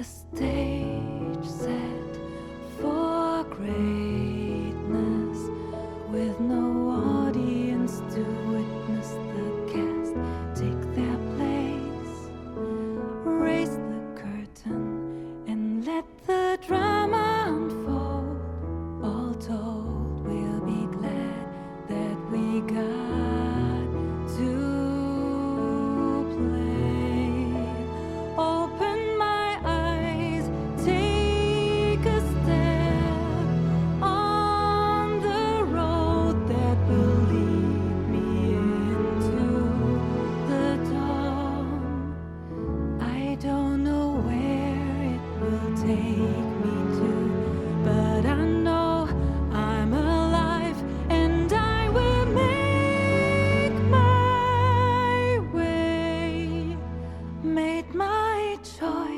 a stage set for greatness with no audience to witness the 再